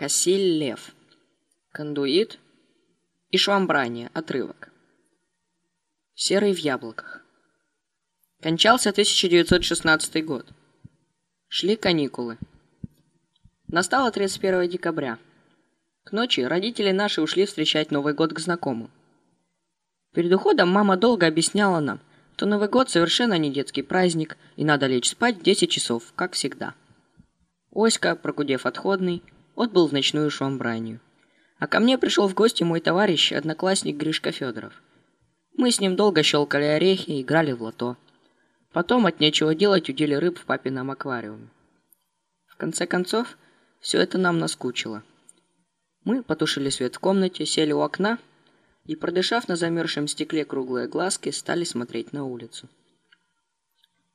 Кассиль Лев. Кондуит и швамбрание. Отрывок. Серый в яблоках. Кончался 1916 год. Шли каникулы. Настало 31 декабря. К ночи родители наши ушли встречать Новый год к знакомым. Перед уходом мама долго объясняла нам, что Новый год совершенно не детский праздник, и надо лечь спать в 10 часов, как всегда. Оська, прогудев отходный, отбыл в ночную швамбранию. А ко мне пришел в гости мой товарищ, одноклассник Гришка Федоров. Мы с ним долго щелкали орехи и играли в лото. Потом от нечего делать удили рыб в папином аквариуме. В конце концов, все это нам наскучило. Мы потушили свет в комнате, сели у окна и, продышав на замерзшем стекле круглые глазки, стали смотреть на улицу.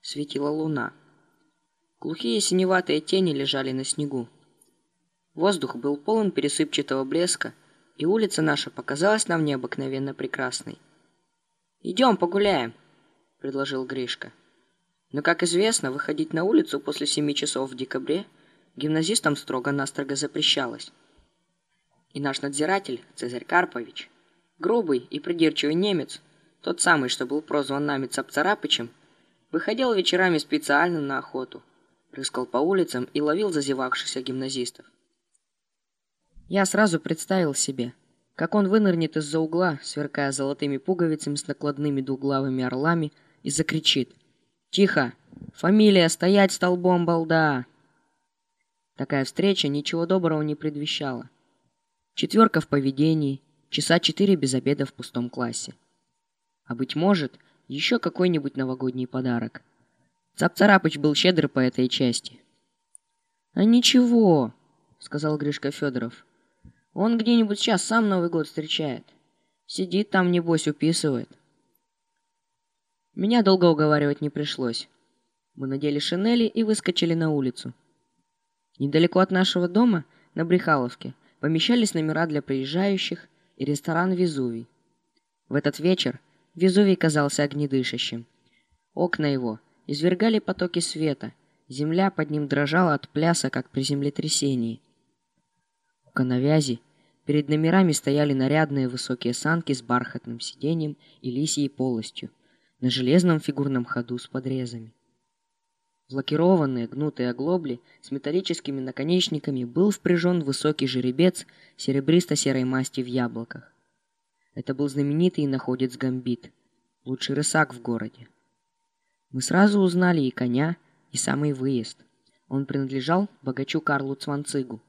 Светила луна. Глухие синеватые тени лежали на снегу. Воздух был полон пересыпчатого блеска, и улица наша показалась нам необыкновенно прекрасной. «Идем погуляем», — предложил Гришка. Но, как известно, выходить на улицу после семи часов в декабре гимназистам строго-настрого запрещалось. И наш надзиратель, Цезарь Карпович, грубый и придирчивый немец, тот самый, что был прозван нами Цапцарапычем, выходил вечерами специально на охоту, рыскал по улицам и ловил зазевавшихся гимназистов. Я сразу представил себе, как он вынырнет из-за угла, сверкая золотыми пуговицами с накладными двуглавыми орлами, и закричит «Тихо! Фамилия стоять столбом, балда!» Такая встреча ничего доброго не предвещала. Четверка в поведении, часа четыре без обеда в пустом классе. А быть может, еще какой-нибудь новогодний подарок. Цапцарапыч был щедр по этой части. «А ничего», — сказал Гришка Федоров. Он где-нибудь сейчас сам Новый год встречает. Сидит там, небось, уписывает. Меня долго уговаривать не пришлось. Мы надели шинели и выскочили на улицу. Недалеко от нашего дома, на Брехаловке, помещались номера для приезжающих и ресторан «Везувий». В этот вечер Везувий казался огнедышащим. Окна его извергали потоки света, земля под ним дрожала от пляса, как при землетрясении. У коновязи Перед номерами стояли нарядные высокие санки с бархатным сиденьем и лисьей полостью на железном фигурном ходу с подрезами. В лакированные гнутые оглобли с металлическими наконечниками был впряжен высокий жеребец серебристо-серой масти в яблоках. Это был знаменитый находец Гамбит, лучший рысак в городе. Мы сразу узнали и коня, и самый выезд. Он принадлежал богачу Карлу Цванцигу.